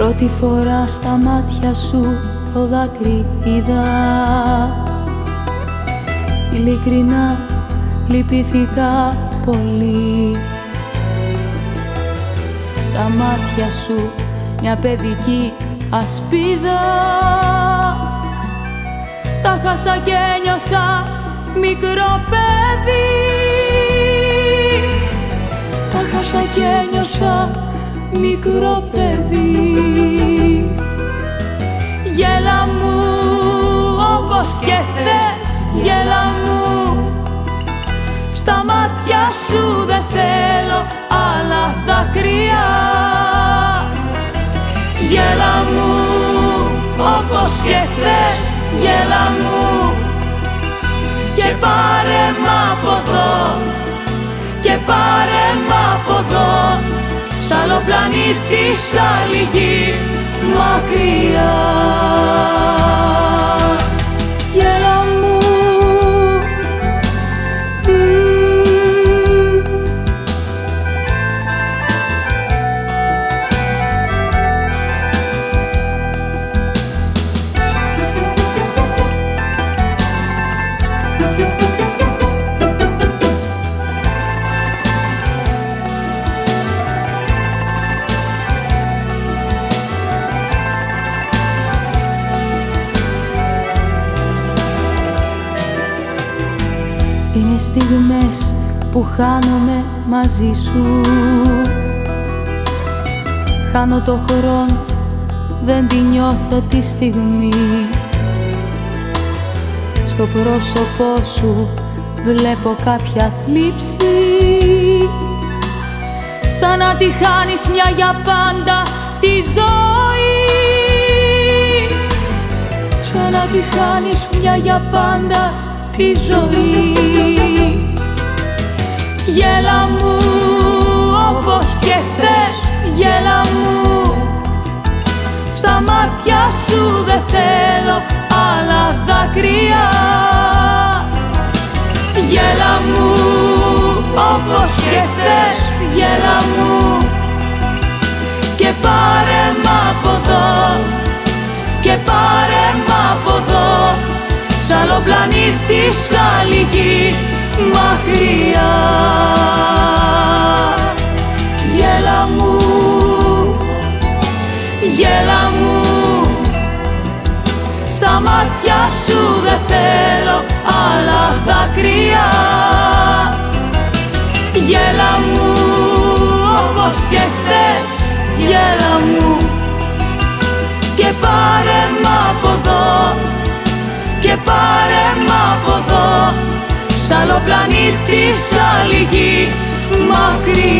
Πρώτη φορά στα μάτια σου το δάκρυ είδα. Ειλικρινά λυπηθήκα πολύ. Τα μάτια σου μια παιδική ασπίδα. Τα χάσα και ένιωσα μικρό παιδί. Τα χάσα και ένιωσα μικρό παιδί σου δεν θέλω άλλα δάκρυα. Γέλα μου όπως και χθες γέλα μου. Και πάρε μ' από εδώ και πάρε μ' από εδώ. Σ' άλλο πλανήτη, σ' άλλη γη, μακριά στιγμές που χάνομαι μαζί σου. Χάνω το χρόνο, δεν τη νιώθω τη στιγμή. Στο πρόσωπό σου βλέπω κάποια θλίψη. Σαν να τη χάνεις μια για πάντα τη ζωή. Σαν να τη χάνεις μια για πάντα τη ζωή. Γέλα μου όπως και χθες γέλα μου. Στα μάτια σου δεν θέλω άλλα δάκρυα. Γέλα μου όπως και χθες γέλα μου. Και πάρε άλλο πλανήτη, σ' άλλη γη, μακριά. Γέλα μου, γέλα μου Στα μάτια σου δεν θέλω άλλα δάκρυα. Γέλα μου όπως και χθες, γέλα μου. Και πάρε άλλο πλανήτη, σ' άλλη γη, μακριά